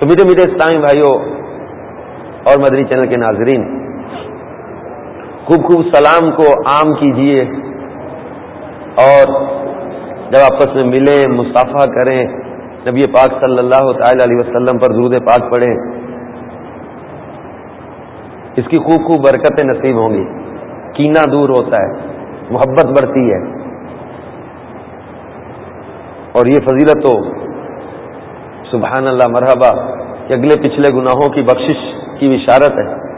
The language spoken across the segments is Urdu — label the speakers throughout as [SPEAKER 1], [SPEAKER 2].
[SPEAKER 1] تو میٹھے میٹھے اسلامی بھائیوں اور مدنی چینل کے ناظرین، خوب خوب سلام کو عام کیجیے اور جب آپس میں ملیں مسافہ کریں، نبی پاک صلی اللہ تعالی علیہ وسلم پر درود پاک پڑھیں، اس کی خوب خوب برکتیں نصیب ہوں گی۔ کینا دور ہوتا ہے، محبت بڑھتی ہے۔ اور یہ فضیلت تو سبحان اللہ مرحبا، کہ اگلے پچھلے گناہوں کی بخشش کی بشارت ہے۔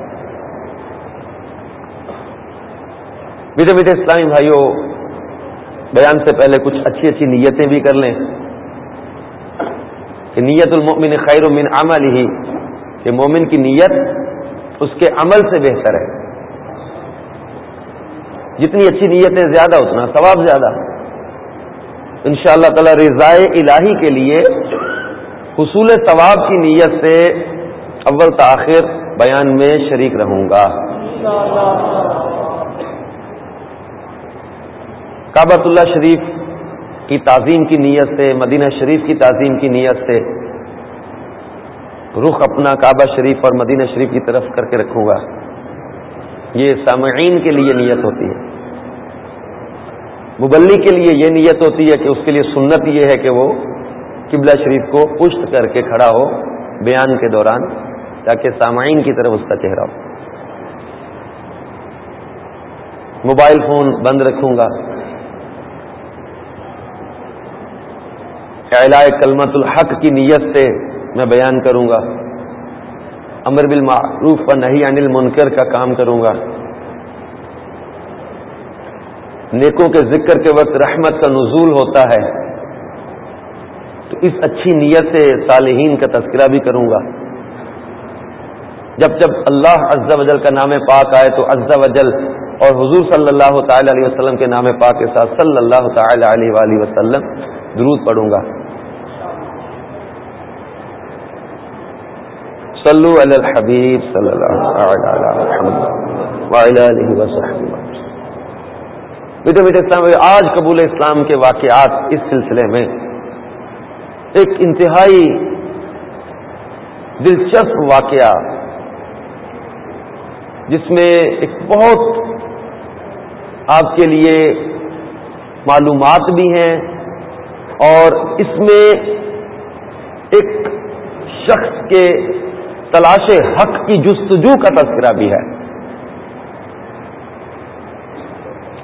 [SPEAKER 1] میٹھے میٹھے اسلامی بھائیوں بیان سے پہلے کچھ اچھی اچھی نیتیں بھی کر لیں۔ کہ نیت المؤمن خیر من عمل ہی کہ مومن کی نیت اس کے عمل سے بہتر ہے۔ جتنی اچھی نیتیں زیادہ، اتنا ثواب زیادہ۔ ان شاء اللہ تعالی رضائے الہی کے لیے حصول ثواب کی نیت سے اول تاخیر بیان میں شریک رہوں گا۔ کابت اللہ شریف کی تعظیم کی نیت سے، مدینہ شریف کی تعظیم کی نیت سے رخ اپنا کعبہ شریف اور مدینہ شریف کی طرف کر کے رکھوں گا۔ یہ سامعین کے لیے نیت ہوتی ہے۔ مبلی کے لیے یہ نیت ہوتی ہے کہ اس کے لیے سنت یہ ہے کہ وہ قبلہ شریف کو پشت کر کے کھڑا ہو بیان کے دوران، تاکہ سامعین کی طرف اس کا چہرہ ہو۔ موبائل فون بند رکھوں گا۔ اعلاء کلمت الحق کی نیت سے میں بیان کروں گا۔ امر بالمعروف و نہیں انل منکر کا کام کروں گا۔ نیکوں کے ذکر کے وقت رحمت کا نزول ہوتا ہے۔ تو اس اچھی نیت سے صالحین کا تذکرہ بھی کروں گا۔ جب جب اللہ عز و جل کا نام پاک آئے تو عز و جل اور حضور صلی اللہ تعالی علیہ وسلم کے نام پاک کے ساتھ صلی اللہ تعالی علیہ وآلہ وسلم درود پڑھوں گا۔ صلو علی الحبیب صلی اللہ علیہ وسلم بیٹے بیٹے اسلام، آج قبول اسلام کے واقعات اس سلسلے میں ایک انتہائی دلچسپ واقعہ، جس میں ایک بہت آپ کے لیے معلومات بھی ہیں اور اس میں ایک شخص کے تلاش حق کی جستجو کا تذکرہ بھی ہے۔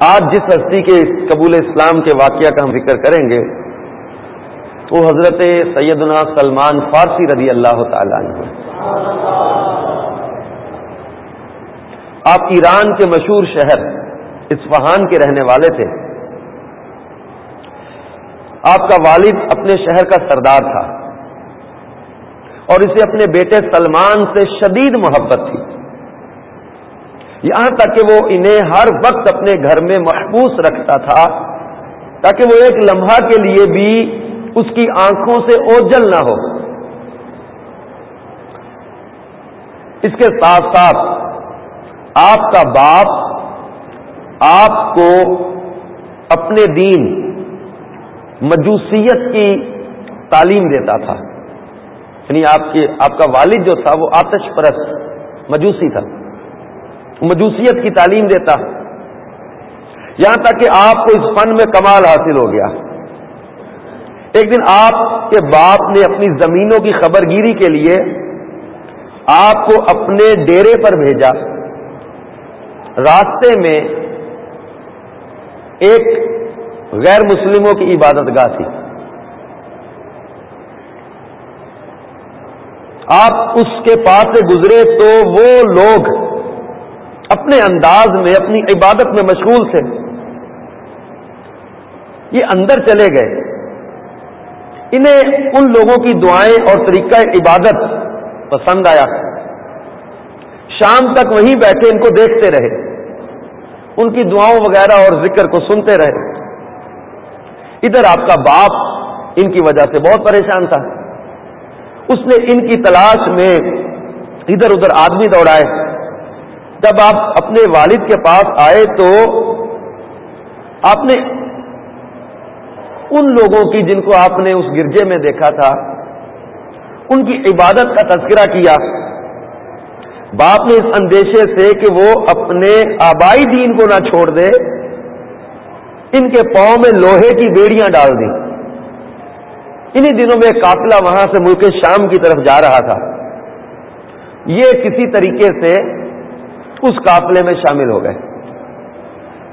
[SPEAKER 1] آج جس ہستی کے قبول اسلام کے واقعہ کا ہم ذکر کریں گے وہ حضرت سیدنا سلمان فارسی رضی اللہ تعالیٰ عنہ۔ آپ ایران کے مشہور شہر اسفہان کے رہنے والے تھے۔ آپ کا والد اپنے شہر کا سردار تھا۔ اور اسے اپنے بیٹے سلمان سے شدید محبت تھی۔ یہاں تک کہ وہ انہیں ہر وقت اپنے گھر میں محبوس رکھتا تھا، تاکہ وہ ایک لمحہ کے لیے بھی اس کی آنکھوں سے اوجل نہ ہو۔ اس کے ساتھ ساتھ آپ کا باپ آپ کو اپنے دین، مجوسیت کی تعلیم دیتا تھا۔ یعنی آپ کے، آپ کا والد جو تھا وہ آتش پرست، مجوسی تھا۔ مجوسیت کی تعلیم دیتا۔ یہاں تک کہ آپ کو اس فن میں کمال حاصل ہو گیا۔ ایک دن آپ کے باپ نے اپنی زمینوں کی خبر گیری کے لیے آپ کو اپنے ڈیرے پر بھیجا۔ راستے میں ایک غیر مسلموں کی عبادت گاہ تھی۔ آپ اس کے پاس سے گزرے تو وہ لوگ اپنے انداز میں، اپنی عبادت میں مشغول تھے۔ یہ اندر چلے گئے۔ انہیں ان لوگوں کی دعائیں اور طریقہ عبادت پسند آیا۔ شام تک وہیں بیٹھے ان کو دیکھتے رہے۔ ان کی دعاؤں وغیرہ اور ذکر کو سنتے رہے۔ ادھر آپ کا باپ ان کی وجہ سے بہت پریشان تھا۔ اس نے ان کی تلاش میں ادھر ادھر آدمی دوڑائے۔ جب آپ اپنے والد کے پاس آئے تو آپ نے ان لوگوں کی جن کو آپ نے اس گرجے میں دیکھا تھا، ان کی عبادت کا تذکرہ کیا۔ باپ نے اس اندیشے سے کہ وہ اپنے آبائی دین کو نہ چھوڑ دے، ان کے پاؤں میں لوہے کی بیڑیاں ڈال دی انہی دنوں میں قافلہ وہاں سے ملک شام کی طرف جا رہا تھا۔ یہ کسی طریقے سے اس قافلے میں شامل ہو گئے۔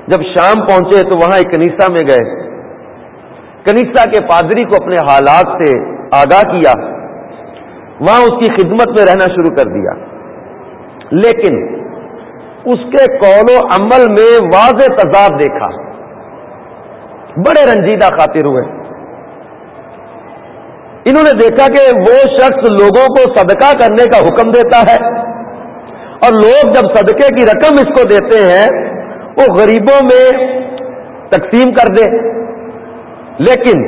[SPEAKER 1] جب شام پہنچے تو وہاں ایک کنیسا میں گئے۔ کنیسا کے پادری کو اپنے حالات سے آگاہ کیا، وہاں اس کی خدمت میں رہنا شروع کر دیا۔ لیکن اس کے قول و عمل میں واضح تضاد دیکھا۔ بڑے رنجیدہ خاطر ہوئے۔ انہوں نے دیکھا کہ وہ شخص لوگوں کو صدقہ کرنے کا حکم دیتا ہے اور لوگ جب صدقے کی رقم اس کو دیتے ہیں، وہ غریبوں میں تقسیم کر دے۔ لیکن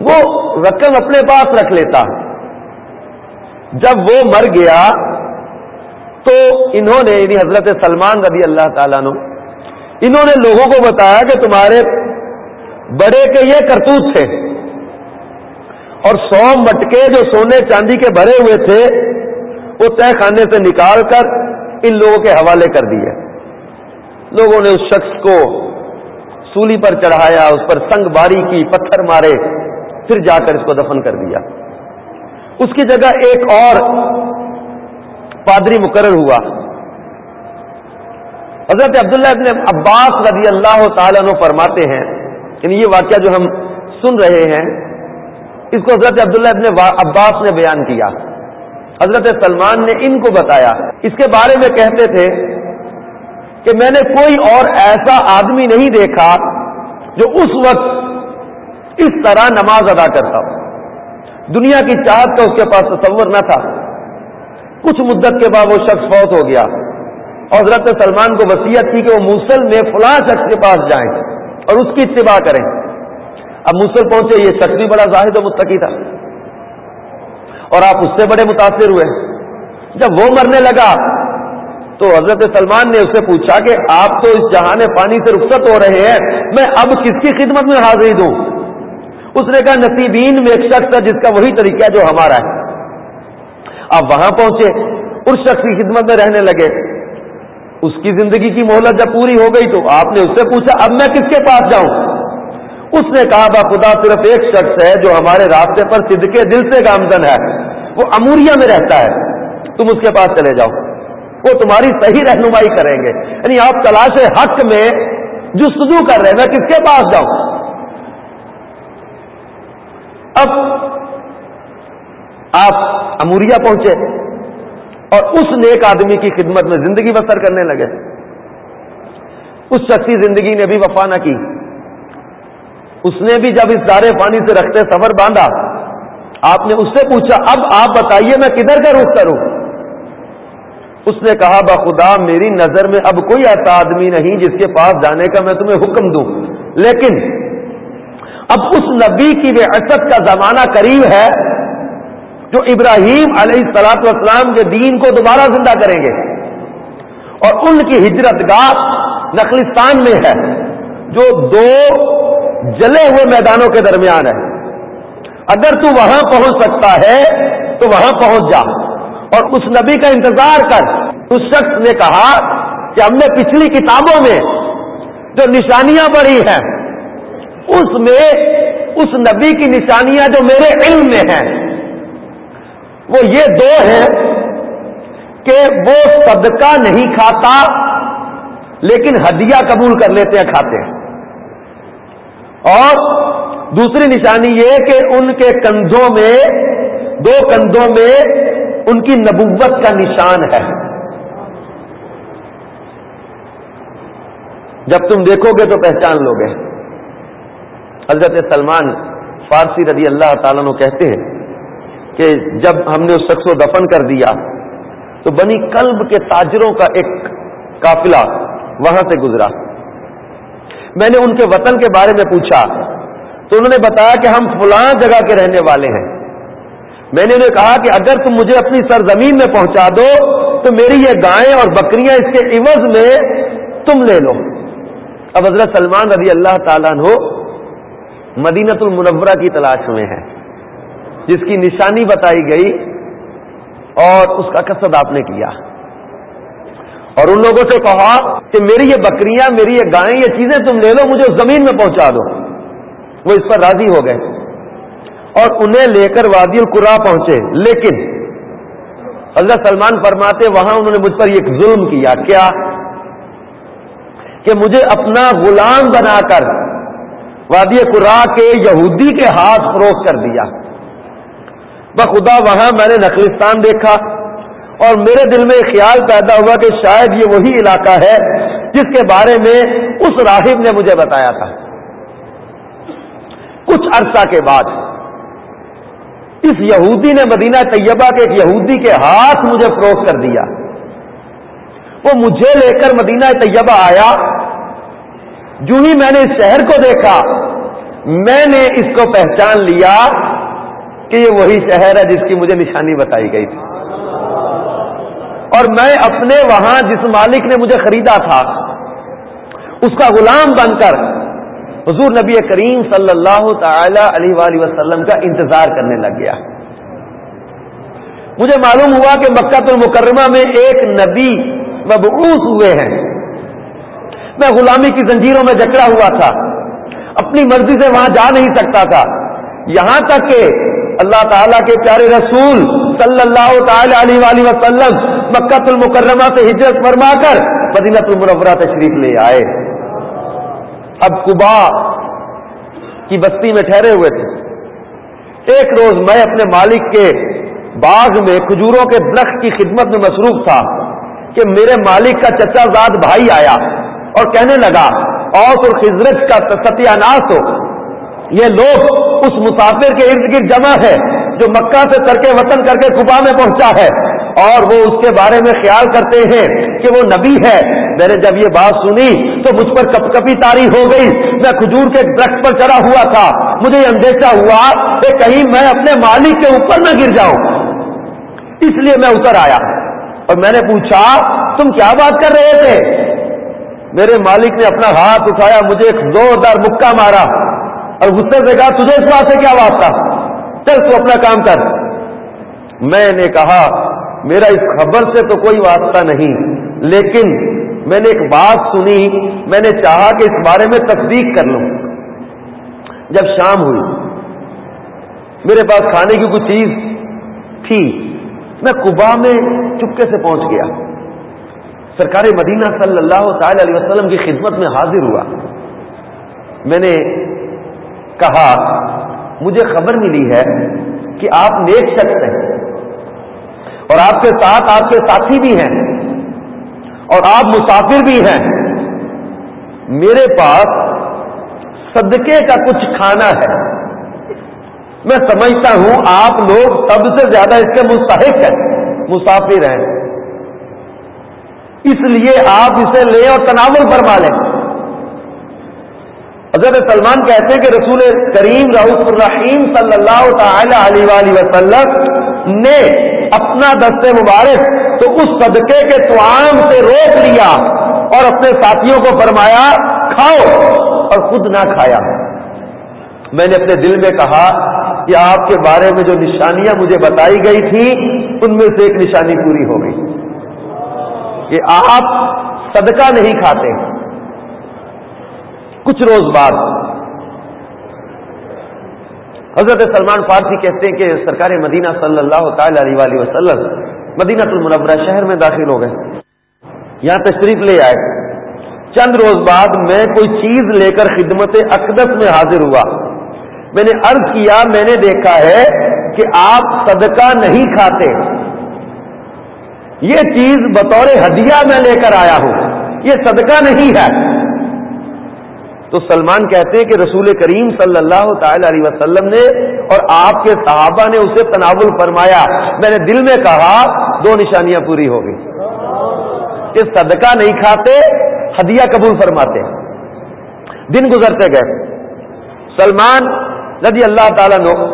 [SPEAKER 1] وہ رقم اپنے پاس رکھ لیتا۔ جب وہ مر گیا تو انہوں نے یعنی حضرت سلمان رضی اللہ تعالیٰ نے انہوں نے لوگوں کو بتایا کہ تمہارے بڑے کے یہ کرتوت تھے اور سو مٹکے جو سونے چاندی کے بھرے ہوئے تھے، وہ طے خانے سے نکال کر ان لوگوں کے حوالے کر دیے۔ لوگوں نے اس شخص کو سولی پر چڑھایا، اس پر سنگ باری کی پتھر مارے، پھر جا کر اس کو دفن کر دیا۔ اس کی جگہ ایک اور پادری مقرر ہوا۔ حضرت عبداللہ ابن عباس رضی اللہ تعالیٰ عنہ فرماتے ہیں یعنی یہ واقعہ جو ہم سن رہے ہیں، اس کو حضرت عبداللہ ابن عباس نے بیان کیا۔ حضرت سلمان نے ان کو بتایا۔ اس کے بارے میں کہتے تھے کہ میں نے کوئی اور ایسا آدمی نہیں دیکھا جو اس وقت اس طرح نماز ادا کرتا ہو۔ دنیا کی چاہت کا اس کے پاس تصور نہ تھا۔ کچھ مدت کے بعد وہ شخص فوت ہو گیا۔ اور حضرت سلمان کو وسیعت کی کہ وہ موسل میں فلاں شخص کے پاس جائیں اور اس کی اتباع کریں۔ اب موسل پہنچے، یہ شخص بھی بڑا زاہد و متقی تھا۔ اور آپ اس سے بڑے متاثر ہوئے۔ جب وہ مرنے لگا تو حضرت سلمان نے اس سے پوچھا کہ آپ تو اس جہان پانی سے رخصت ہو رہے ہیں، میں اب کس کی خدمت میں حاضری دوں؟ اس نے کہا، نصیبین میں ایک شخص ہے جس کا وہی طریقہ جو ہمارا ہے۔ آپ وہاں پہنچے، اس شخص کی خدمت میں رہنے لگے۔ اس کی زندگی کی مہلت جب پوری ہو گئی تو آپ نے اس سے پوچھا، اب میں کس کے پاس جاؤں؟ اس نے کہا، با خدا صرف ایک شخص ہے جو ہمارے راستے پر صدقے دل سے گامزن ہے۔ وہ اموریا میں رہتا ہے۔ تم اس کے پاس چلے جاؤ۔ وہ تمہاری صحیح رہنمائی کریں گے۔ یعنی آپ تلاش حق میں جو سجو کر رہے ہیں۔ میں کس کے پاس جاؤں؟ اب آپ اموریا پہنچے اور اس نیک آدمی کی خدمت میں زندگی بسر کرنے لگے۔ اس شخصی زندگی نے بھی وفا نہ کی۔ اس نے بھی جب اس سارے پانی سے رکھتے سفر باندھا، آپ نے اس سے پوچھا، اب آپ بتائیے میں کدھر کا رخ کروں؟ اس نے کہا بخدا میری نظر میں اب کوئی ایسا آدمی نہیں جس کے پاس جانے کا میں تمہیں حکم دوں. لیکن اب اس نبی کی بے کا زمانہ قریب ہے جو ابراہیم علیہ السلاط والسلام کے دین کو دوبارہ زندہ کریں گے اور ان کی ہجرت گاہ نخلستان میں ہے جو دو جلے ہوئے میدانوں کے درمیان ہے۔ اگر تو وہاں پہنچ سکتا ہے تو وہاں پہنچ جا اور اس نبی کا انتظار کر۔ اس شخص نے کہا کہ ہم نے پچھلی کتابوں میں جو نشانیاں پڑھی ہیں، اس میں اس نبی کی نشانیاں جو میرے علم میں ہیں، وہ یہ دو ہیں کہ وہ صدقہ نہیں کھاتا لیکن ہدیہ قبول کر لیتے ہیں، کھاتے ہیں۔ اور دوسری نشانی یہ کہ ان کے کندھوں میں، دو کندھوں میں ان کی نبوت کا نشان ہے۔ جب تم دیکھو گے تو پہچان لو گے۔ حضرت سلمان فارسی رضی اللہ تعالیٰ نے کہتے ہیں کہ جب ہم نے اس شخص کو دفن کر دیا تو بنی کلب کے تاجروں کا ایک قافلہ وہاں سے گزرا۔ میں نے ان کے وطن کے بارے میں پوچھا تو انہوں نے بتایا کہ ہم فلاں جگہ کے رہنے والے ہیں۔ میں نے انہیں کہا کہ اگر تم مجھے اپنی سرزمین میں پہنچا دو تو میری یہ گائیں اور بکریاں اس کے عوض میں تم لے لو۔ اب حضرت سلمان رضی اللہ تعالیٰ ہو مدینت المنورہ کی تلاش میں ہے جس کی نشانی بتائی گئی اور اس کا قصد آپ نے کیا۔ اور ان لوگوں سے کہا کہ میری یہ بکریاں، میری یہ گائیں، یہ چیزیں تم لے لو، مجھے زمین میں پہنچا دو۔ وہ اس پر راضی ہو گئے۔ اور انہیں لے کر وادی القرا پہنچے۔ لیکن اللہ سلمان فرماتے، وہاں انہوں نے مجھ پر ایک ظلم کیا۔ کیا کہ مجھے اپنا غلام بنا کر وادی قرا کے یہودی کے ہاتھ فروخت کر دیا۔ بخدا وہاں میں نے نخلستان دیکھا اور میرے دل میں خیال پیدا ہوا کہ شاید یہ وہی علاقہ ہے جس کے بارے میں اس راہب نے مجھے بتایا تھا۔ کچھ عرصہ کے بعد اس یہودی نے مدینہ طیبہ کے ایک یہودی کے ہاتھ مجھے فروخت کر دیا۔ وہ مجھے لے کر مدینہ طیبہ آیا۔ جو ہی میں نے اس شہر کو دیکھا، میں نے اس کو پہچان لیا کہ یہ وہی شہر ہے جس کی مجھے نشانی بتائی گئی تھی۔ اور میں اپنے وہاں جس مالک نے مجھے خریدا تھا، اس کا غلام بن کر حضور نبی کریم صلی اللہ تعالی علیہ وآلہ وسلم کا انتظار کرنے لگ گیا۔ مجھے معلوم ہوا کہ مکہ المکرمہ میں ایک نبی مبعوث ہوئے ہیں۔ میں غلامی کی زنجیروں میں جکڑا ہوا تھا۔ اپنی مرضی سے وہاں جا نہیں سکتا تھا۔ یہاں تک کہ اللہ تعالیٰ کے پیارے رسول صلی اللہ تعالی علیہ وآلہ وسلم مکہ المکرمہ سے ہجرت فرما کر مدینہ المرورہ تشریف لے آئے۔ اب کبا کی بستی میں ٹھہرے ہوئے تھے۔ ایک روز میں اپنے مالک کے باغ میں کھجوروں کے درخت کی خدمت میں مصروف تھا کہ میرے مالک کا چچا زاد بھائی آیا۔ اور کہنے لگا، اوس اور خزرت کا ستیہ ناس ہو. یہ لوگ اس مسافر کے ارد گرد جمع ہے جو مکہ سے کر کے وطن کر کے کبا میں پہنچا ہے اور وہ اس کے بارے میں خیال کرتے ہیں کہ وہ نبی ہے۔ میں نے جب یہ بات سنی تو مجھ پر کپ کپی تاری ہو گئی۔ میں کھجور کے درخت پر چڑھا ہوا تھا۔ مجھے یہ اندیشہ ہوا کہ کہیں میں اپنے مالک کے اوپر نہ گر جاؤں۔ اس لیے میں اتر آیا اور میں نے پوچھا، تم کیا بات کر رہے تھے؟ میرے مالک نے اپنا ہاتھ اٹھایا، مجھے ایک زوردار مکہ مارا اور غصے سے کہا، تجھے اس بات سے کیا بات تھا چل تو اپنا کام کر. میں نے کہا، میرا اس خبر سے تو کوئی واسطہ نہیں، لیکن میں نے ایک بات سنی، میں نے چاہا کہ اس بارے میں تصدیق کر لوں۔ جب شام ہوئی، میرے پاس کھانے کی کوئی چیز تھی، میں کبا میں چپکے سے پہنچ گیا۔ سرکار مدینہ صلی اللہ تعالی علیہ وسلم کی خدمت میں حاضر ہوا۔ میں نے کہا، مجھے خبر ملی ہے کہ آپ نیک شخص ہیں اور آپ کے ساتھ آپ کے ساتھی بھی ہیں اور آپ مسافر بھی ہیں۔ میرے پاس صدقے کا کچھ کھانا ہے۔ میں سمجھتا ہوں آپ لوگ سب سے زیادہ اس کے مستحق ہیں، مسافر ہیں۔ اس لیے آپ اسے لیں اور تناول فرما لیں۔ حضرت سلمان کہتے ہیں کہ رسول کریم رعف الرحیم صلی اللہ تعالی علیہ وسلم نے اپنا دست مبارک تو اس صدقے کے توام سے روک لیا اور اپنے ساتھیوں کو فرمایا، کھاؤ اور خود نہ کھایا۔ میں نے اپنے دل میں کہا کہ آپ کے بارے میں جو نشانیاں مجھے بتائی گئی تھی ان میں سے ایک نشانی پوری ہو گئی۔ کہ آپ صدقہ نہیں کھاتے کچھ روز بعد حضرت سلمان فارسی کہتے ہیں کہ سرکار مدینہ صلی اللہ تعالی علیہ وسلم مدینہ المنورہ شہر میں داخل ہو گئے۔ یہاں تشریف لے آئے۔ چند روز بعد میں کوئی چیز لے کر خدمت اقدس میں حاضر ہوا۔ میں نے عرض کیا، میں نے دیکھا ہے کہ آپ صدقہ نہیں کھاتے۔ یہ چیز بطور ہدیہ میں لے کر آیا ہوں۔ یہ صدقہ نہیں ہے۔ تو سلمان کہتے ہیں کہ رسول کریم صلی اللہ تعالی علیہ وسلم نے اور آپ کے صحابہ نے اسے تناول فرمایا۔ میں نے دل میں کہا، دو نشانیاں پوری ہو گئی۔ کہ صدقہ نہیں کھاتے، ہدیہ قبول فرماتے۔ دن گزرتے گئے۔ سلمان رضی اللہ تعالیٰ نے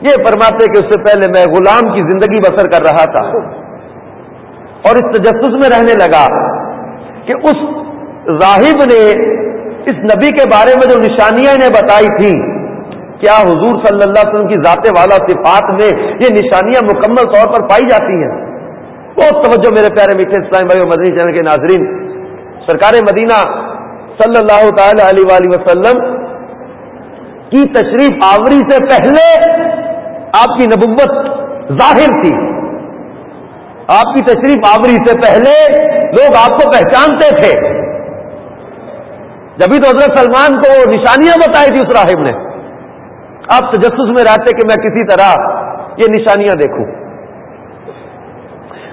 [SPEAKER 1] یہ فرماتے کہ اس سے پہلے میں غلام کی زندگی بسر کر رہا تھا۔ اور اس تجسس میں رہنے لگا کہ اس راہب نے اس نبی کے بارے میں جو نشانیاں انہیں بتائی تھی کیا حضور صلی اللہ علیہ وسلم کی ذات والا صفات میں یہ نشانیاں مکمل طور پر پائی جاتی ہیں؟ بہت توجہ میرے پیارے میٹھے اسلام بھائی مدنی چینل کے ناظرین، سرکار مدینہ صلی اللہ تعالی علیہ وآلہ وسلم کی تشریف آوری سے پہلے آپ کی نبوت ظاہر تھی۔ آپ کی تشریف آوری سے پہلے لوگ آپ کو پہچانتے تھے۔ جبھی تو حضرت سلمان کو نشانیاں بتائی تھی اس راہب نے۔ آپ تجسس میں رہتے کہ میں کسی طرح یہ نشانیاں دیکھوں۔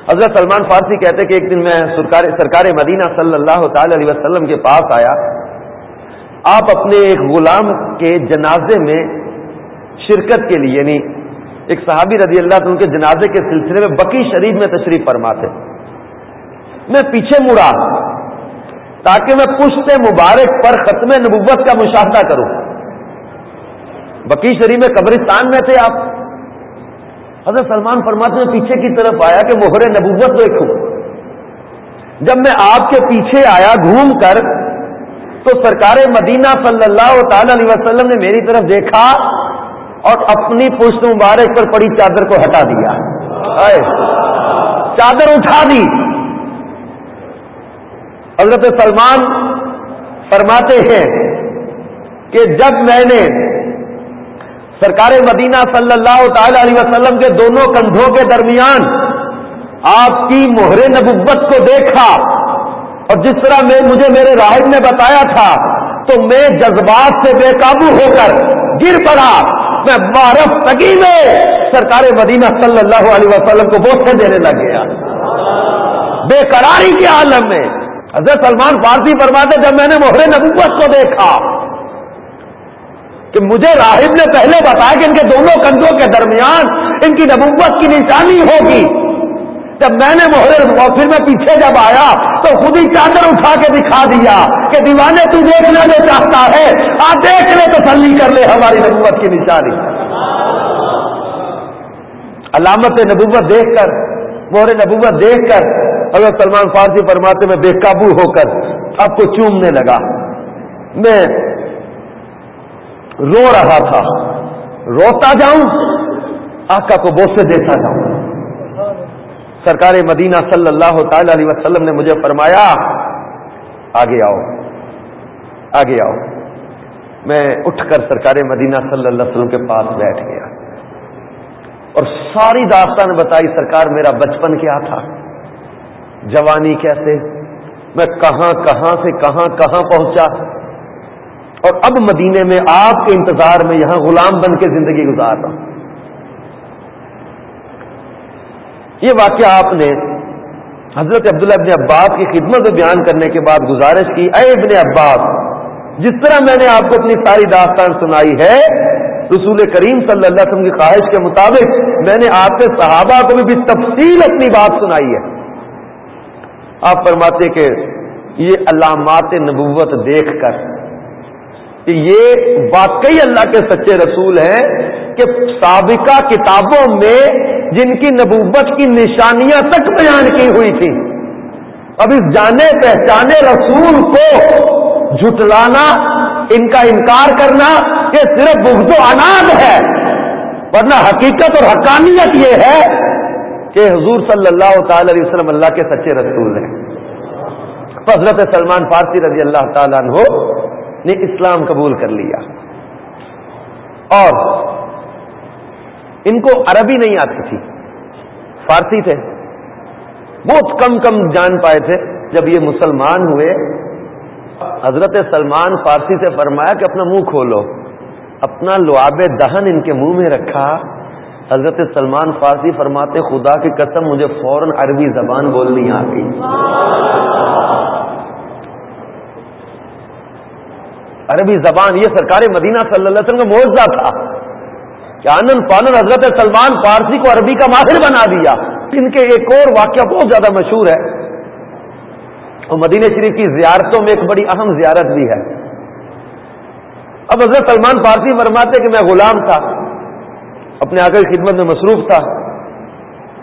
[SPEAKER 1] حضرت سلمان فارسی کہتے کہ ایک دن میں سرکار مدینہ صلی اللہ تعالی علیہ وسلم کے پاس آیا۔ آپ اپنے ایک غلام کے جنازے میں شرکت کے لیے یعنی ایک صحابی رضی اللہ عنہ کے جنازے کے سلسلے میں بقی شریف میں تشریف فرما تھے میں پیچھے مڑا تاکہ میں پشت مبارک پر ختم نبوت کا مشاہدہ کروں۔ بکی شریف میں قبرستان میں تھے آپ۔ حضرت سلمان فرماتے میں پیچھے کی طرف آیا کہ مہر نبوت دیکھوں۔ جب میں آپ کے پیچھے آیا گھوم کر، تو سرکار مدینہ صلی اللہ تعالی علیہ وسلم نے میری طرف دیکھا۔ اور اپنی پشت مبارک پر پڑی چادر کو ہٹا دیا۔ چادر اٹھا دی۔ حضرت سلمان فرماتے ہیں کہ جب میں نے سرکار مدینہ صلی اللہ تعالی علیہ وسلم کے دونوں کندھوں کے درمیان آپ کی مہر نبوت کو دیکھا اور جس طرح میں مجھے میرے راہب نے بتایا تھا، تو میں جذبات سے بے قابو ہو کر گر پڑا۔ میں بارف تگی میں سرکار مدینہ صلی اللہ علیہ وسلم کو بوسے دینے لگ گیا۔ بے قراری کے عالم میں۔ حضرت سلمان فارسی فرماتے، جب میں نے مہر نبوت کو دیکھا کہ مجھے راہب نے پہلے بتایا کہ ان کے دونوں کندھوں کے درمیان ان کی نبوت کی نشانی ہوگی۔ جب میں نے محرر پھر میں پیچھے جب آیا تو خود ہی چادر اٹھا کے دکھا دیا کہ دیوانے تو دیکھنا جو چاہتا ہے۔ آپ دیکھ لے تسلی کر لے ہماری نبوت کی نشانی۔ علامت نبوت دیکھ کر، مہر نبوت دیکھ کر اگر سلمان فارسی فرماتے میں بے قابو ہو کر آپ کو چومنے لگا۔ میں رو رہا تھا۔ روتا جاؤں، آقا کو بوسے دیتا جاؤں۔ سرکار مدینہ صلی اللہ تعالی علیہ وسلم نے مجھے فرمایا، آگے آؤ آگے آؤ۔ میں اٹھ کر سرکار مدینہ صلی اللہ علیہ وسلم کے پاس بیٹھ گیا۔ اور ساری داستان بتائی، سرکار میرا بچپن کیا تھا؟ جوانی کیسے؟ میں کہاں کہاں سے کہاں کہاں پہنچا؟ اور اب مدینے میں آپ کے انتظار میں یہاں غلام بن کے زندگی گزار رہا ہوں۔ یہ واقعہ آپ نے حضرت عبداللہ ابن عباس کی خدمت بیان کرنے کے بعد گزارش کی۔ اے ابن عباس، جس طرح میں نے آپ کو اپنی ساری داستان سنائی ہے، رسول کریم صلی اللہ علیہ وسلم کی خواہش کے مطابق میں نے آپ کے صحابہ کو بھی تفصیل اپنی بات سنائی ہے۔ آپ فرماتے کہ یہ علامات نبوت دیکھ کر کہ یہ واقعی اللہ کے سچے رسول ہیں کہ سابقہ کتابوں میں جن کی نبوت کی نشانیاں تک بیان کی ہوئی تھی۔ اب اس جانے پہچانے رسول کو جھٹلانا، ان کا انکار کرنا یہ صرف بغض و اناد ہے۔ ورنہ حقیقت اور حقانیت یہ ہے کہ حضور صلی اللہ تعالی علیہ وسلم اللہ کے سچے رسول ہیں۔ حضرت سلمان فارسی رضی اللہ تعالیٰ عنہ نے اسلام قبول کر لیا۔ اور ان کو عربی نہیں آتی تھی۔ فارسی تھے۔ بہت کم کم جان پائے تھے۔ جب یہ مسلمان ہوئے، حضرت سلمان فارسی سے فرمایا کہ اپنا منہ کھولو۔ اپنا لعاب دہن ان کے منہ میں رکھا۔ حضرت سلمان فارسی فرماتے، خدا کی قسم، مجھے فوراً عربی زبان بولنی آ گئی۔ عربی زبان، یہ سرکار مدینہ صلی اللہ علیہ وسلم کا معاوضہ تھا۔ کہ آنند پانند حضرت سلمان فارسی کو عربی کا ماہر بنا دیا۔ ان کے ایک اور واقعہ بہت زیادہ مشہور ہے۔ اور مدینہ شریف کی زیارتوں میں ایک بڑی اہم زیارت بھی ہے۔ اب حضرت سلمان فارسی فرماتے کہ میں غلام تھا۔ اپنے آگے خدمت میں مصروف تھا۔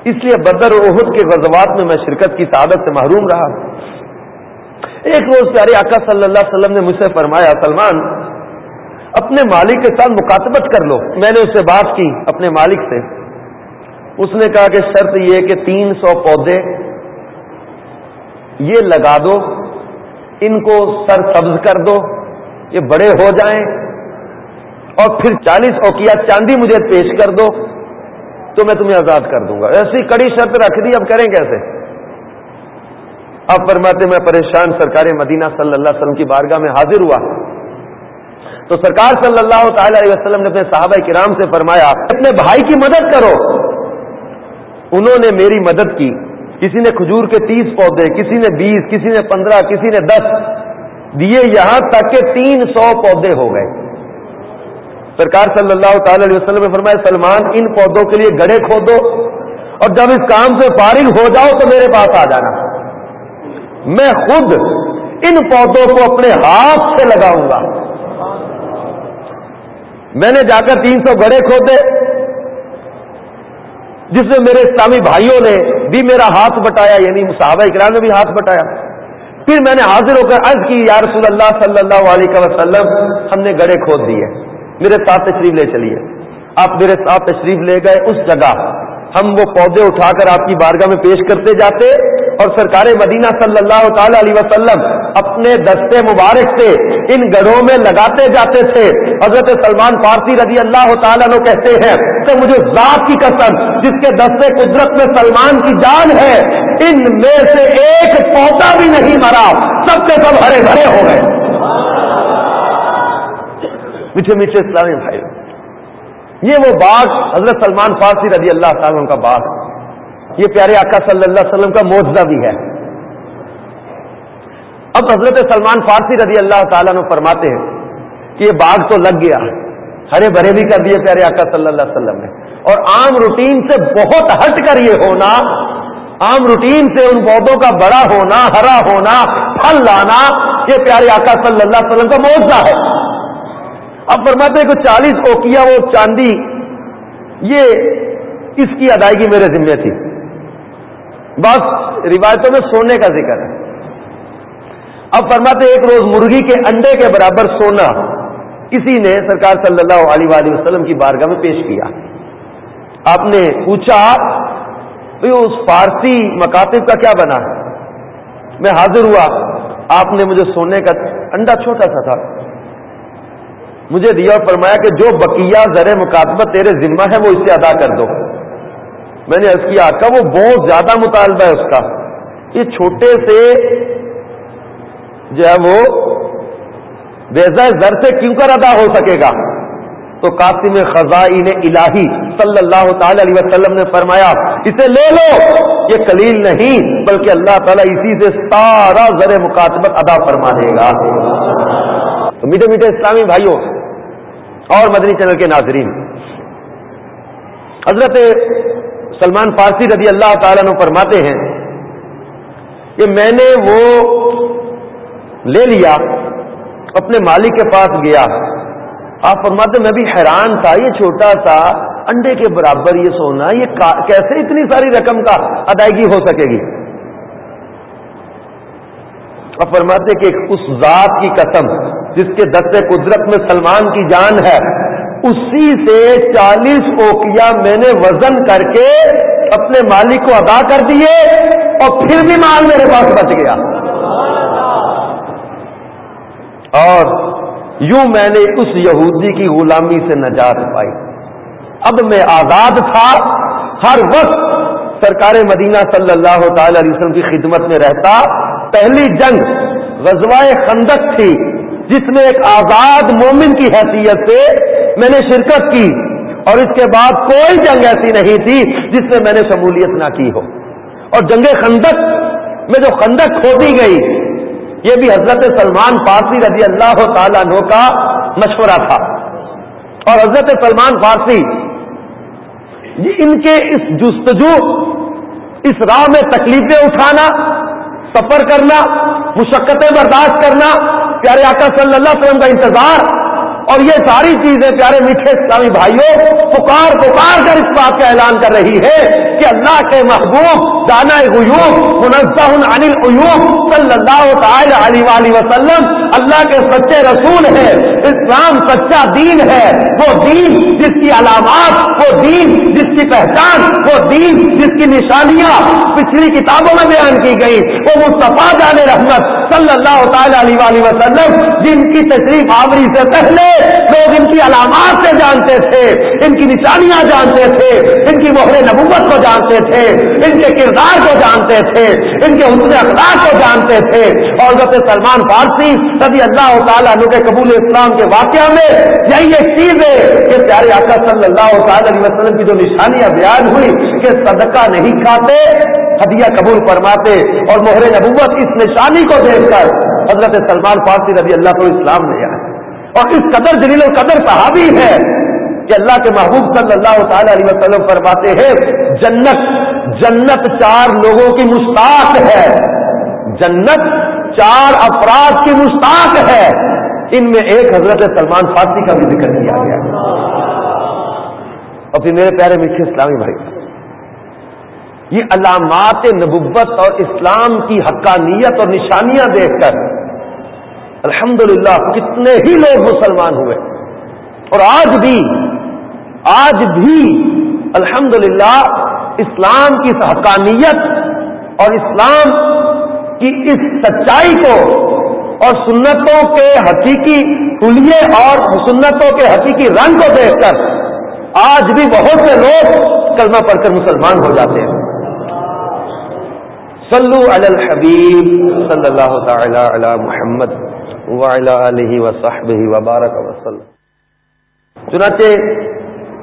[SPEAKER 1] اس لیے بدر عہد کے غزوات میں میں شرکت کی سعادت سے محروم رہا۔ ایک روز پیارے آقا صلی اللہ علیہ وسلم نے مجھ سے فرمایا، سلمان اپنے مالک کے ساتھ مکاتبت کر لو۔ میں نے اس سے بات کی اپنے مالک سے۔ اس نے کہا کہ شرط یہ کہ تین سو پودے یہ لگا دو، ان کو سر سبز کر دو، یہ بڑے ہو جائیں اور پھر چالیس اوکیا چاندی مجھے پیش کر دو تو میں تمہیں آزاد کر دوں گا۔ ایسی کڑی شرط رکھ دی، اب کریں کیسے؟ اب فرماتے میں پریشان سرکار مدینہ صلی اللہ علیہ وسلم کی بارگاہ میں حاضر ہوا۔ تو سرکار صلی اللہ تعالی علیہ وسلم نے اپنے صحابہ کرام سے فرمایا، اپنے بھائی کی مدد کرو۔ انہوں نے میری مدد کی۔ کسی نے کھجور کے تیس پودے، کسی نے بیس، کسی نے پندرہ، کسی نے دس دیے یہاں تک کہ تین سو پودے ہو گئے۔ سرکار صلی اللہ تعالی علیہ وسلم نے فرمایا، سلمان، ان پودوں کے لیے گڑے کھودو اور جب اس کام سے فارغ ہو جاؤ تو میرے پاس آ جانا۔ میں خود ان پودوں کو اپنے ہاتھ سے لگاؤں گا۔ میں نے جا کر تین سو گڑے کھودے، جس میں میرے اسلامی بھائیوں نے بھی میرا ہاتھ بٹایا یعنی صحابہ اکرام نے بھی ہاتھ بٹایا۔ پھر میں نے حاضر ہو کر عرض کی، یا رسول اللہ صلی اللہ علیہ وسلم، ہم نے گڑے کھود دیے، میرے ساتھ تشریف لے چلیے۔ آپ میرے ساتھ تشریف لے گئے، اس جگہ ہم وہ پودے اٹھا کر آپ کی بارگاہ میں پیش کرتے جاتے اور سرکار مدینہ صلی اللہ تعالی علیہ وسلم اپنے دستے مبارک سے ان گڑھوں میں لگاتے جاتے تھے۔ حضرت سلمان فارسی رضی اللہ تعالیٰ نے کہتے ہیں کہ مجھے ذات کی قسم جس کے دستے قدرت میں سلمان کی جان ہے، ان میں سے ایک پودا بھی نہیں مرا۔ سب کے سب ہرے بھرے ہو گئے۔ میٹھے میٹھے اسلامی بھائی یہ وہ باغ حضرت سلمان فارسی رضی اللہ تعالیٰ کا باغ یہ پیارے آقا صلی اللہ علیہ وسلم کا موجودہ بھی ہے۔ اب حضرت سلمان فارسی رضی اللہ تعالیٰ نے فرماتے ہیں کہ یہ باغ تو لگ گیا، ہرے بھرے بھی کر دیے پیارے آقا صلی اللہ علیہ وسلم نے۔ اور عام روٹین سے بہت ہٹ کر یہ ہونا، عام روٹین سے ان پودوں کا بڑا ہونا، ہرا ہونا، پھل لانا، یہ پیارے آقا صلی اللہ علیہ وسلم کا موضوع ہے۔ اب فرماتے کہ چالیس اوکیا وہ چاندی، یہ اس کی ادائیگی میرے ذمے تھی۔ بس روایتوں میں سونے کا ذکر ہے۔ اب فرماتے ایک روز مرغی کے انڈے کے برابر سونا۔ کسی نے سرکار صلی اللہ علیہ وآلہ وسلم کی بارگاہ میں پیش کیا۔ آپ نے پوچھا اس فارسی مکاتب کا کیا بنا میں حاضر ہوا۔ آپ نے مجھے سونے کا انڈا چھوٹا سا تھا۔ مجھے دیا اور فرمایا کہ جو بقیہ زر مکاتبہ تیرے ذمہ ہے وہ اس سے ادا کر دو۔ میں نے کیا، آقا، وہ بہت زیادہ مطالبہ ہے اس کا۔ یہ چھوٹے سے جو ہے وہ بیزا زر سے کیوں کر ادا ہو سکے گا؟ تو قاسم خزائن الہی صلی اللہ تعالی علیہ وسلم نے فرمایا، اسے لے لو، یہ کلیل نہیں، بلکہ اللہ تعالیٰ اسی سے سارا زر مکاتبت ادا فرما دے گا۔ تو میٹھے میٹھے اسلامی بھائیوں اور مدنی چینل کے ناظرین، حضرت سلمان فارسی رضی اللہ تعالیٰ نے فرماتے ہیں کہ میں نے وہ لے لیا، اپنے مالک کے پاس گیا۔ آپ فرماتے میں بھی حیران تھا، یہ چھوٹا سا انڈے کے برابر یہ سونا، یہ کیسے اتنی ساری رقم کا ادائیگی ہو سکے گی؟ آپ فرماتے کہ اس ذات کی قسم، جس کے دست قدرت میں سلمان کی جان ہے، اسی سے چالیس اوکیا میں نے وزن کر کے اپنے مالک کو ادا کر دیے اور پھر بھی مال میرے پاس بچ گیا۔ اور یوں میں نے اس یہودی کی غلامی سے نجات پائی۔ اب میں آزاد تھا، ہر وقت سرکار مدینہ صلی اللہ تعالی علیہ وسلم کی خدمت میں رہتا۔ پہلی جنگ غزوہ خندق تھی، جس میں ایک آزاد مومن کی حیثیت سے میں نے شرکت کی۔ اور اس کے بعد کوئی جنگ ایسی نہیں تھی جس میں میں نے شمولیت نہ کی ہو۔ اور جنگ خندق میں جو خندق کھودی گئی یہ بھی حضرت سلمان فارسی رضی اللہ تعالیٰ عنہ کا مشورہ تھا۔ اور حضرت سلمان فارسی ان کے اس جستجو، اس راہ میں تکلیفیں اٹھانا، سفر کرنا، مشقتیں برداشت کرنا، پیارے آقا صلی اللہ علیہ وسلم کا انتظار اور یہ ساری چیزیں پیارے میٹھے اسلامی بھائیوں، پکار پکار کر اس بات کا اعلان کر رہی ہے کہ اللہ کے محبوب دانا غیوب منزہ عن العیوب صلی اللہ تعالی علیہ وسلم اللہ کے سچے رسول ہیں، اسلام سچا دین ہے، وہ دین جس کی علامات، وہ دین جس کی پہچان، وہ دین جس کی نشانیاں پچھلی کتابوں میں بیان کی گئی۔ وہ مصطفیٰ جان رحمت صلی اللہ تعالی علیہ وسلم جن کی تشریف آوری سے پہلے لوگ ان کی علامات سے جانتے تھے، ان کی نشانیاں جانتے تھے، ان کی مہر نبوت کو جانتے تھے، ان کے کردار کو جانتے تھے، ان کے حسن اخلاق کو جانتے تھے۔ اور حضرت سلمان فارسی رضی اللہ تعالیٰ کے قبول اسلام کے واقعہ میں یہی ایک چیز ہے کہ پیارے آقا صلی اللہ تعالی علیہ وسلم کی جو نشانیاں بیان ہوئی کہ صدقہ نہیں کھاتے، ہدیہ قبول فرماتے اور مہر نبوت اس نشانی کو دیکھ کر حضرت سلمان فارسی رضی اللہ کو اسلام لے آئے۔ اور اس قدر دلیل القدر صحابی ہے کہ اللہ کے محبوب صلی اللہ تعالی علیہ وسلم فرماتے ہیں، جنت جنت چار لوگوں کی مشتاق ہے۔ جنت چار افراد کی مشتاق ہے۔ ان میں ایک حضرت سلمان فارسی کا بھی ذکر کیا گیا۔ اور پھر میرے پیارے میٹھے اسلامی بھائی، یہ علامات نبوت اور اسلام کی حقانیت اور نشانیاں دیکھ کر الحمدللہ، کتنے ہی لوگ مسلمان ہوئے۔ اور آج بھی آج بھی الحمدللہ، اسلام کی حقانیت اور اسلام کی اس سچائی کو اور سنتوں کے حقیقی کلیے اور سنتوں کے حقیقی رنگ کو دیکھ کر آج بھی بہت سے لوگ کلمہ پڑھ کر مسلمان ہو جاتے ہیں۔ صلو علی الحبیب صلی اللہ تعالی علی محمد۔ علیہ وصحبہ وبارک وسلم۔ چنانچہ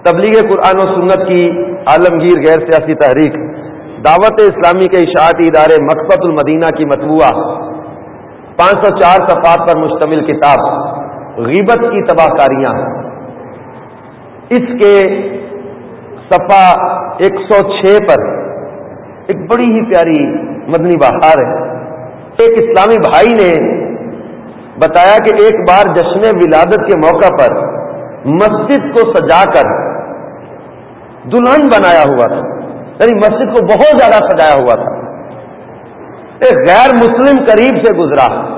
[SPEAKER 1] تبلیغ قرآن و سنت کی عالمگیر غیر سیاسی تحریک، دعوت اسلامی کے اشاعتی ادارے مقبت المدینہ کی مطبوعہ، پانچ سو چار صفحات پر مشتمل کتاب، غیبت کی تباہ کاریاں۔ اس کے صفحہ ایک سو چھ پر ایک بڑی ہی پیاری مدنی بہار ہے۔ ایک اسلامی بھائی نے بتایا کہ ایک بار جشن ولادت کے موقع پر مسجد کو سجا کر دلہن بنایا ہوا تھا۔ یعنی مسجد کو بہت زیادہ سجایا ہوا تھا۔ ایک غیر مسلم قریب سے گزرا۔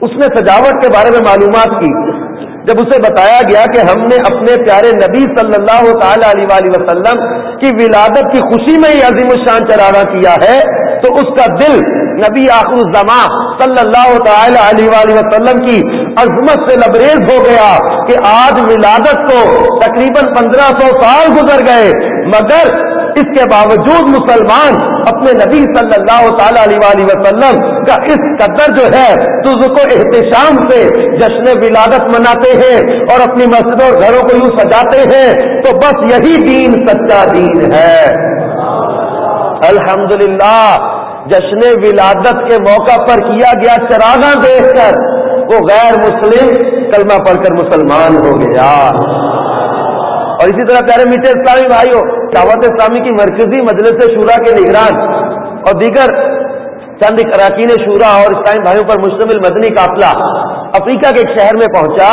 [SPEAKER 1] اس نے سجاوٹ کے بارے میں معلومات کی۔ جب اسے بتایا گیا کہ ہم نے اپنے پیارے نبی صلی اللہ تعالی علیہ وسلم کی ولادت کی خوشی میں ہی عظیم الشان چراغا کیا ہے، تو اس کا دل نبی آخر الزما صلی اللہ تعالی علیہ وسلم کی عظمت سے لبریز ہو گیا کہ آج ولادت کو تقریباً پندرہ سو سال گزر گئے، مگر اس کے باوجود مسلمان اپنے نبی صلی اللہ تعالی علیہ وسلم کا اس قدر جو ہے تز کو احتشام سے جشن ولادت مناتے ہیں اور اپنی مسجدوں اور گھروں کو یوں سجاتے ہیں، تو بس یہی دین، سچا دین ہے۔ الحمدللہ جشن ولادت کے موقع پر کیا گیا چراغاں دیکھ کر، وہ غیر مسلم کلمہ پڑھ کر مسلمان ہو گیا۔ اور اسی طرح پیارے میٹھے اسلامی بھائیوں دعوت اسلامی کی مرکزی مجلس شورا کے نگران اور دیگر چند اراکین شورا اور اسلامی بھائیوں پر مشتمل مدنی قافلہ افریقہ کے ایک شہر میں پہنچا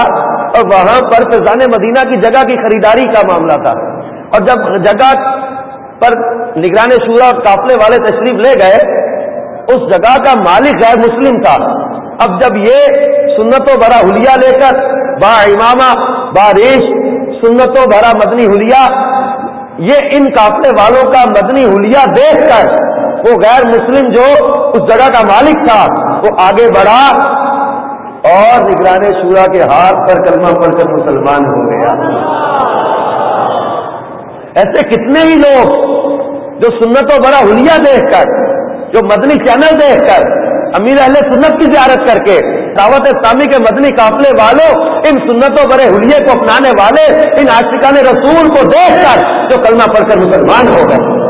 [SPEAKER 1] اور وہاں پر فضان مدینہ کی جگہ کی خریداری کا معاملہ تھا۔ اور جب جگہ پر نگران شورا اور قافلے والے تشریف لے گئے اس جگہ کا مالک غیر مسلم تھا۔ اب جب یہ سنت و برا ہولیا لے کر با امامہ، با ریش سنتوں بھرا مدنی ہولیا یہ ان قافلے والوں کا مدنی ہولیا دیکھ کر وہ غیر مسلم جو اس جگہ کا مالک تھا، وہ آگے بڑھا اور نگران شورا کے ہاتھ پر کلمہ پڑھ کر مسلمان ہو گیا۔ ایسے کتنے ہی لوگ جو سنت و بڑا ہولیا دیکھ کر جو مدنی چینل دیکھ کر امیر اہل سنت کی زیارت کر کے دعوت اسلامی کے مدنی قافلے والوں ان سنتوں بڑے حلیے کو اپنانے والے، ان عاشقان رسول کو دیکھ کر جو کلمہ پڑھ کر مسلمان ہو گئے۔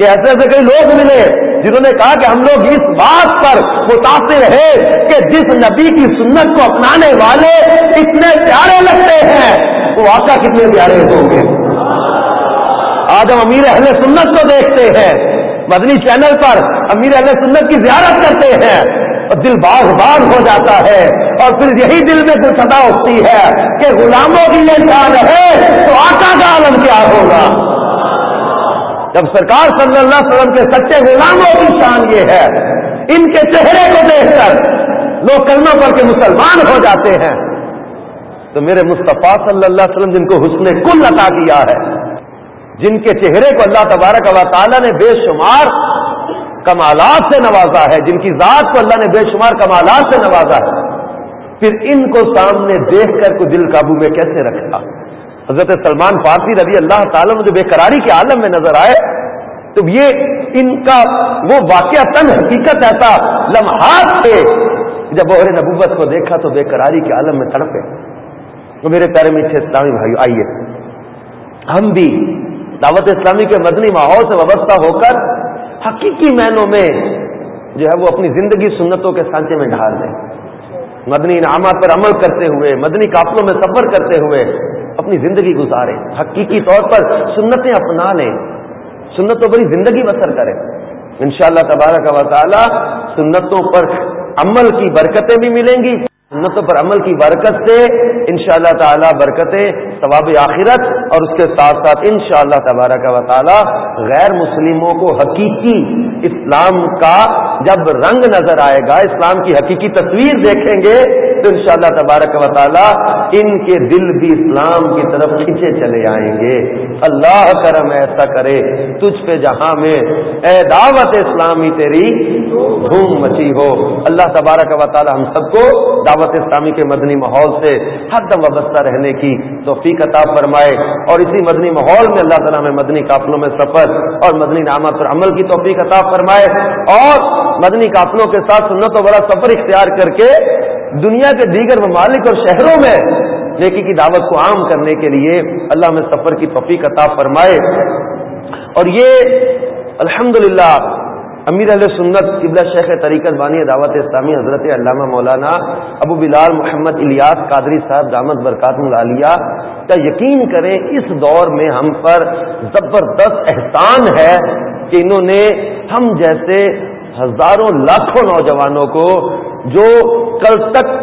[SPEAKER 1] یہ ایسے ایسے کئی لوگ ملے جنہوں نے کہا کہ ہم لوگ اس بات پر متاثر ہے کہ جس نبی کی سنت کو اپنانے والے اتنے پیارے لگتے ہیں۔ وہ واقعہ کتنے پیارے ہوں گے۔ آج ہم امیر اہل سنت کو دیکھتے ہیں۔ مدنی چینل پر امیر اہل سنت کی زیارت کرتے ہیں اور دل باغ باغ ہو جاتا ہے اور پھر یہی دل میں کچھ سدا اٹھتی ہے کہ غلاموں کی یہ شان ہے تو آقا کا عالم کیا ہوگا؟ جب سرکار صلی اللہ علیہ وسلم کے سچے غلاموں کی شان یہ ہے، ان کے چہرے کو دیکھ کر لوگ کلمہ پر کے مسلمان ہو جاتے ہیں۔ تو میرے مصطفیٰ صلی اللہ علیہ وسلم جن کو حسن کل عطا کیا ہے جن کے چہرے کو اللہ تبارک و تعالیٰ نے بے شمار کمالات سے نوازا ہے، جن کی ذات کو اللہ نے بے شمار کمالات سے نوازا ہے۔ پھر ان کو سامنے دیکھ کر کوئی دل قابو میں کیسے رکھا حضرت سلمان فارسی رضی اللہ تعالیٰ مجھے بے قراری کے عالم میں نظر آئے، تو یہ ان کا وہ واقعہ تن حقیقت ایسا لمحات تھے۔ جب اور نبوت کو دیکھا تو بے قراری کے عالم میں تڑپے۔ تو میرے پیارے میٹھے اسلامی بھائی آئیے۔ ہم بھی دعوت اسلامی کے مدنی ماحول سے وابستہ ہو کر حقیقی معنوں میں جو ہے وہ اپنی زندگی سنتوں کے سانچے میں ڈھال دیں۔ مدنی انعامات پر عمل کرتے ہوئے، مدنی قافلوں میں سفر کرتے ہوئے اپنی زندگی گزارے حقیقی طور پر سنتیں اپنا لیں۔ سنتوں پر ہی زندگی بسر کریں۔ انشاءاللہ تبارک و تعالی سنتوں پر عمل کی برکتیں بھی ملیں گی۔ سنتوں پر عمل کی برکت سے ان شاء اللہ تعالیٰ برکتیں، ثواب آخرت اور اس کے ساتھ ساتھ ان شاء اللہ تبارک و تعالیٰ غیر مسلموں کو حقیقی اسلام کا جب رنگ نظر آئے گا، اسلام کی حقیقی تصویر دیکھیں گے، تو ان شاء اللہ تبارک و تعالیٰ ان کے دل بھی اسلام کی طرف کھینچے چلے آئیں گے۔ اللہ کرم ایسا کرے تجھ پہ جہاں میں، اے دعوت اسلامی تیری دھوم مچی ہو۔ اللہ تبارک و تعالیٰ ہم سب کو دعوت اسلامی کے مدنی ماحول سے حد دم وابستہ رہنے کی توفیق عطا فرمائے۔ اور اسی مدنی ماحول میں اللہ تعالیٰ میں مدنی قافلوں میں سفر اور مدنی نامہ پر عمل کی توفیق عطا فرمائے اور مدنی قافلوں کے ساتھ سنت و بڑا سفر اختیار کر کے دنیا کے دیگر ممالک اور شہروں میں نیکی کی دعوت کو عام کرنے کے لیے اللہ میں سفر کی توفیق عطا فرمائے۔ اور یہ الحمد امیر علیہ سنت قبلہ شیخ طریقت بانی دعوت اسلامی حضرت علامہ مولانا ابو بلال محمد الیاس قادری صاحب دامت برکات العالیہ کا یقین کریں اس دور میں ہم پر زبردست احسان ہے کہ انہوں نے ہم جیسے ہزاروں لاکھوں نوجوانوں کو جو کل تک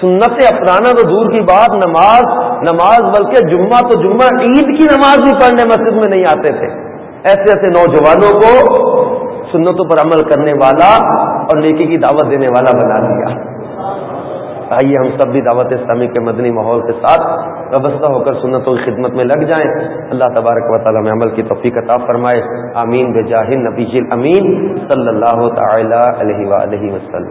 [SPEAKER 1] سنت اپنانا تو دور کی بات، نماز نماز بلکہ جمعہ تو جمعہ، عید کی نماز بھی پڑھنے مسجد میں نہیں آتے تھے۔ ایسے ایسے نوجوانوں کو سنتوں پر عمل کرنے والا اور نیکی کی دعوت دینے والا بنا دیا۔ آئیے ہم سب بھی دعوت اسلامی کے مدنی ماحول کے ساتھ وابستہ ہو کر سنتوں کی خدمت میں لگ جائیں۔ اللہ تبارک و تعالیٰ میں عمل کی توفیق عطا فرمائے۔ آمین۔ بجاہ نبی امین صلی اللہ تعالی علیہ وسلم۔